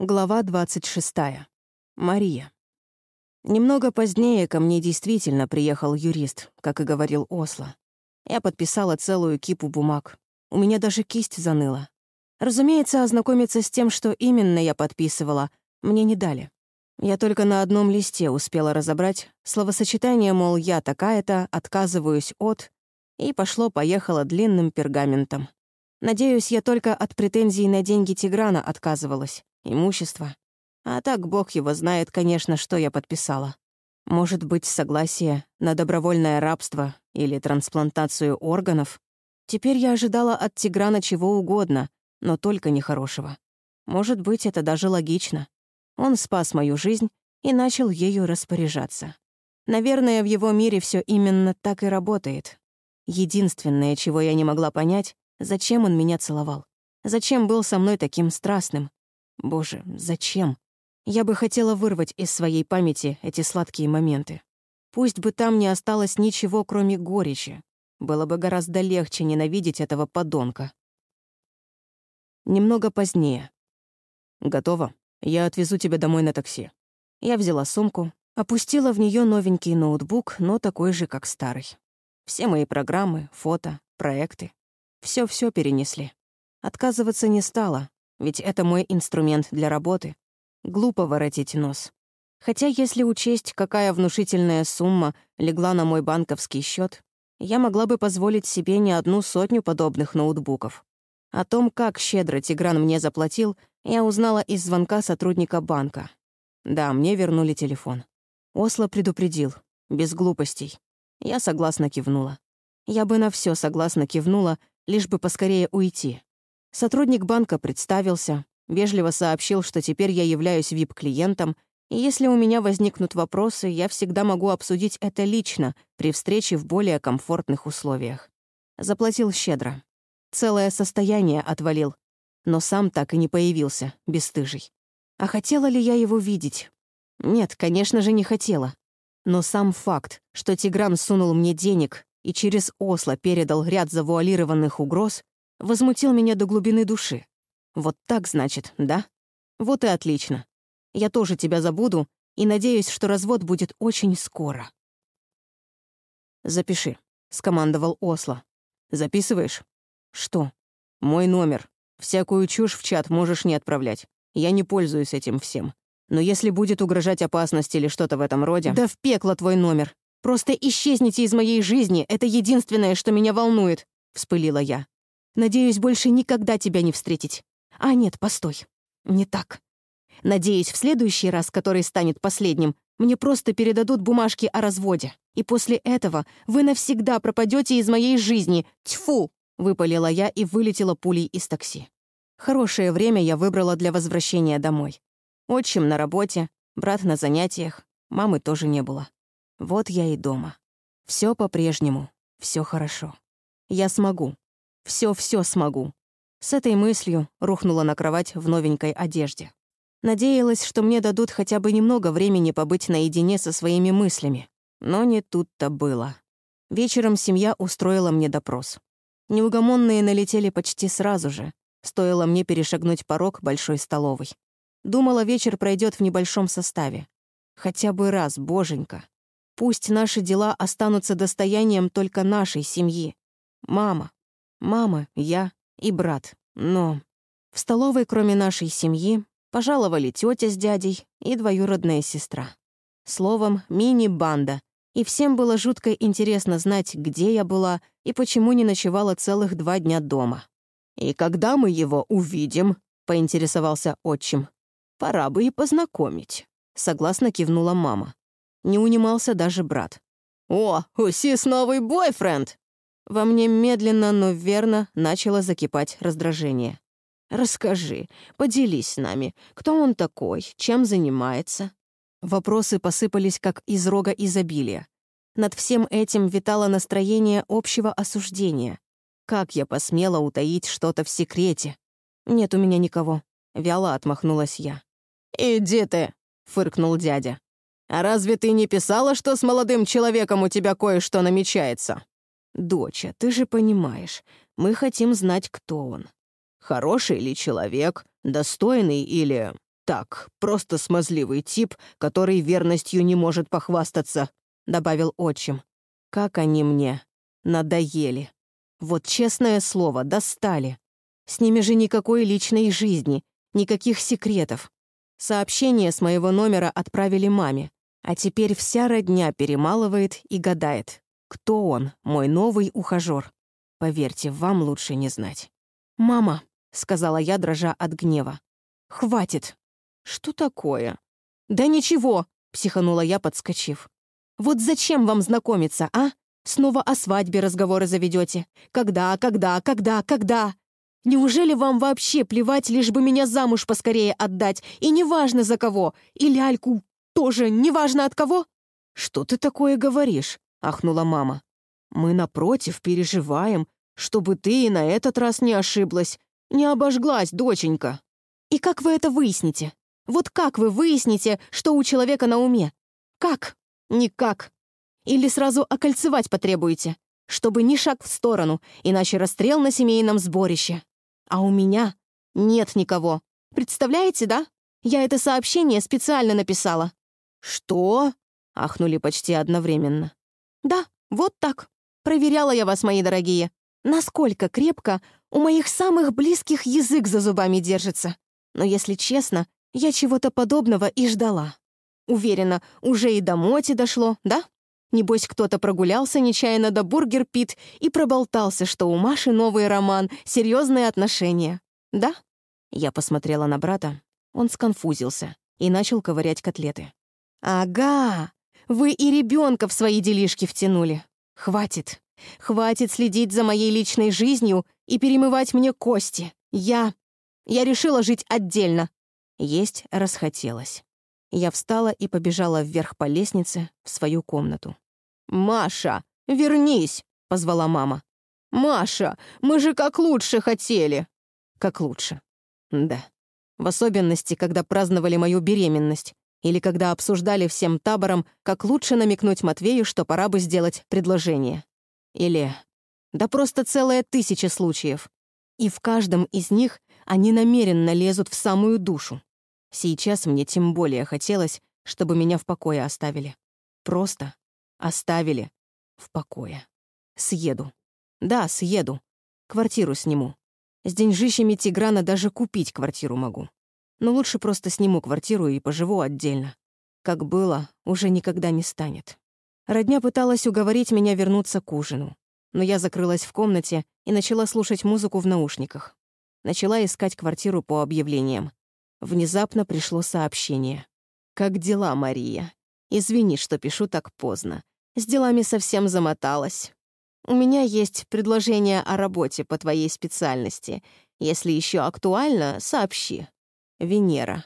Глава 26. Мария. Немного позднее ко мне действительно приехал юрист, как и говорил Осло. Я подписала целую кипу бумаг. У меня даже кисть заныла. Разумеется, ознакомиться с тем, что именно я подписывала, мне не дали. Я только на одном листе успела разобрать словосочетание, мол, я такая-то, отказываюсь от, и пошло-поехало длинным пергаментом. Надеюсь, я только от претензий на деньги Тиграна отказывалась имущество. А так бог его знает, конечно, что я подписала. Может быть, согласие на добровольное рабство или трансплантацию органов? Теперь я ожидала от Тиграна чего угодно, но только нехорошего. Может быть, это даже логично. Он спас мою жизнь и начал ею распоряжаться. Наверное, в его мире все именно так и работает. Единственное, чего я не могла понять, зачем он меня целовал. Зачем был со мной таким страстным? Боже, зачем? Я бы хотела вырвать из своей памяти эти сладкие моменты. Пусть бы там не осталось ничего, кроме горечи. Было бы гораздо легче ненавидеть этого подонка. Немного позднее. «Готово. Я отвезу тебя домой на такси». Я взяла сумку, опустила в нее новенький ноутбук, но такой же, как старый. Все мои программы, фото, проекты. все все перенесли. Отказываться не стала, ведь это мой инструмент для работы. Глупо воротить нос. Хотя если учесть, какая внушительная сумма легла на мой банковский счет, я могла бы позволить себе не одну сотню подобных ноутбуков. О том, как щедро Тигран мне заплатил, я узнала из звонка сотрудника банка. Да, мне вернули телефон. Осло предупредил. Без глупостей. Я согласно кивнула. Я бы на все согласно кивнула, лишь бы поскорее уйти. Сотрудник банка представился, вежливо сообщил, что теперь я являюсь VIP-клиентом, и если у меня возникнут вопросы, я всегда могу обсудить это лично при встрече в более комфортных условиях. Заплатил щедро. Целое состояние отвалил, но сам так и не появился, бесстыжий. А хотела ли я его видеть? Нет, конечно же, не хотела. Но сам факт, что Тигран сунул мне денег и через Осло передал ряд завуалированных угроз, возмутил меня до глубины души. Вот так, значит, да? Вот и отлично. Я тоже тебя забуду и надеюсь, что развод будет очень скоро. «Запиши», — скомандовал Осло. «Записываешь?» «Что?» «Мой номер. Всякую чушь в чат можешь не отправлять. Я не пользуюсь этим всем. Но если будет угрожать опасность или что-то в этом роде...» «Да в пекло твой номер! Просто исчезните из моей жизни, это единственное, что меня волнует!» — вспылила я. Надеюсь, больше никогда тебя не встретить. А нет, постой. Не так. Надеюсь, в следующий раз, который станет последним, мне просто передадут бумажки о разводе. И после этого вы навсегда пропадете из моей жизни. Тьфу!» — выпалила я и вылетела пулей из такси. Хорошее время я выбрала для возвращения домой. Отчим на работе, брат на занятиях, мамы тоже не было. Вот я и дома. Все по-прежнему, все хорошо. Я смогу, все-все смогу. С этой мыслью рухнула на кровать в новенькой одежде. Надеялась, что мне дадут хотя бы немного времени побыть наедине со своими мыслями. Но не тут-то было. Вечером семья устроила мне допрос. Неугомонные налетели почти сразу же. Стоило мне перешагнуть порог большой столовой. Думала, вечер пройдет в небольшом составе. Хотя бы раз, боженька. Пусть наши дела останутся достоянием только нашей семьи. Мама, Мама, я и брат. Но в столовой, кроме нашей семьи, пожаловали тетя с дядей и двоюродная сестра. Словом, мини-банда. И всем было жутко интересно знать, где я была и почему не ночевала целых два дня дома. «И когда мы его увидим?» — поинтересовался отчим. «Пора бы и познакомить», — согласно кивнула мама. Не унимался даже брат. «О, у Сис новый бойфренд!» Во мне медленно, но верно начало закипать раздражение. «Расскажи, поделись с нами, кто он такой, чем занимается?» Вопросы посыпались, как из рога изобилия. Над всем этим витало настроение общего осуждения. Как я посмела утаить что-то в секрете? «Нет у меня никого», — вяло отмахнулась я. «Иди ты!» — фыркнул дядя. «А разве ты не писала, что с молодым человеком у тебя кое-что намечается?» «Доча, ты же понимаешь, мы хотим знать, кто он. Хороший ли человек, достойный или так, просто смазливый тип, который верностью не может похвастаться», — добавил отчим. «Как они мне надоели. Вот честное слово, достали. С ними же никакой личной жизни, никаких секретов. Сообщение с моего номера отправили маме, а теперь вся родня перемалывает и гадает, кто он, мой новый ухажер. Поверьте, вам лучше не знать. «Мама», — сказала я, дрожа от гнева, — «хватит». «Что такое?» «Да ничего», — психанула я, подскочив. «Вот зачем вам знакомиться, а? Снова о свадьбе разговоры заведете. Когда, когда, когда, когда? Неужели вам вообще плевать, лишь бы меня замуж поскорее отдать, и неважно за кого, и ляльку тоже неважно от кого?» «Что ты такое говоришь?» — ахнула мама. «Мы, напротив, переживаем, чтобы ты и на этот раз не ошиблась, не обожглась, доченька». «И как вы это выясните? Вот как вы выясните, что у человека на уме? Как? Никак. Или сразу окольцевать потребуете, чтобы ни шаг в сторону, иначе расстрел на семейном сборище. А у меня нет никого. Представляете, да? Я это сообщение специально написала». «Что?» — ахнули почти одновременно. «Да, вот так. Проверяла я вас, мои дорогие. Насколько крепко у моих самых близких язык за зубами держится. Но, если честно, я чего-то подобного и ждала. Уверена, уже и до Моти дошло, да? Небось, кто-то прогулялся нечаянно до Бургер Пит и проболтался, что у Маши новый роман, серьезные отношения. Да? Я посмотрела на брата. Он сконфузился и начал ковырять котлеты. «Ага, вы и ребенка в свои делишки втянули. Хватит. Хватит следить за моей личной жизнью и перемывать мне кости. Я... Я решила жить отдельно. Есть расхотелось. Я встала и побежала вверх по лестнице в свою комнату. «Маша, вернись!» — позвала мама. «Маша, мы же как лучше хотели!» «Как лучше?» «Да. В особенности, когда праздновали мою беременность, или когда обсуждали всем табором, как лучше намекнуть Матвею, что пора бы сделать предложение. Или... Да просто целая тысяча случаев. И в каждом из них они намеренно лезут в самую душу. Сейчас мне тем более хотелось, чтобы меня в покое оставили. Просто оставили в покое. Съеду. Да, съеду. Квартиру сниму. С деньжищами Тиграна даже купить квартиру могу. Но лучше просто сниму квартиру и поживу отдельно. Как было, уже никогда не станет. Родня пыталась уговорить меня вернуться к ужину. Но я закрылась в комнате и начала слушать музыку в наушниках. Начала искать квартиру по объявлениям. Внезапно пришло сообщение. «Как дела, Мария? Извини, что пишу так поздно. С делами совсем замоталась. У меня есть предложение о работе по твоей специальности. Если еще актуально, сообщи. Венера.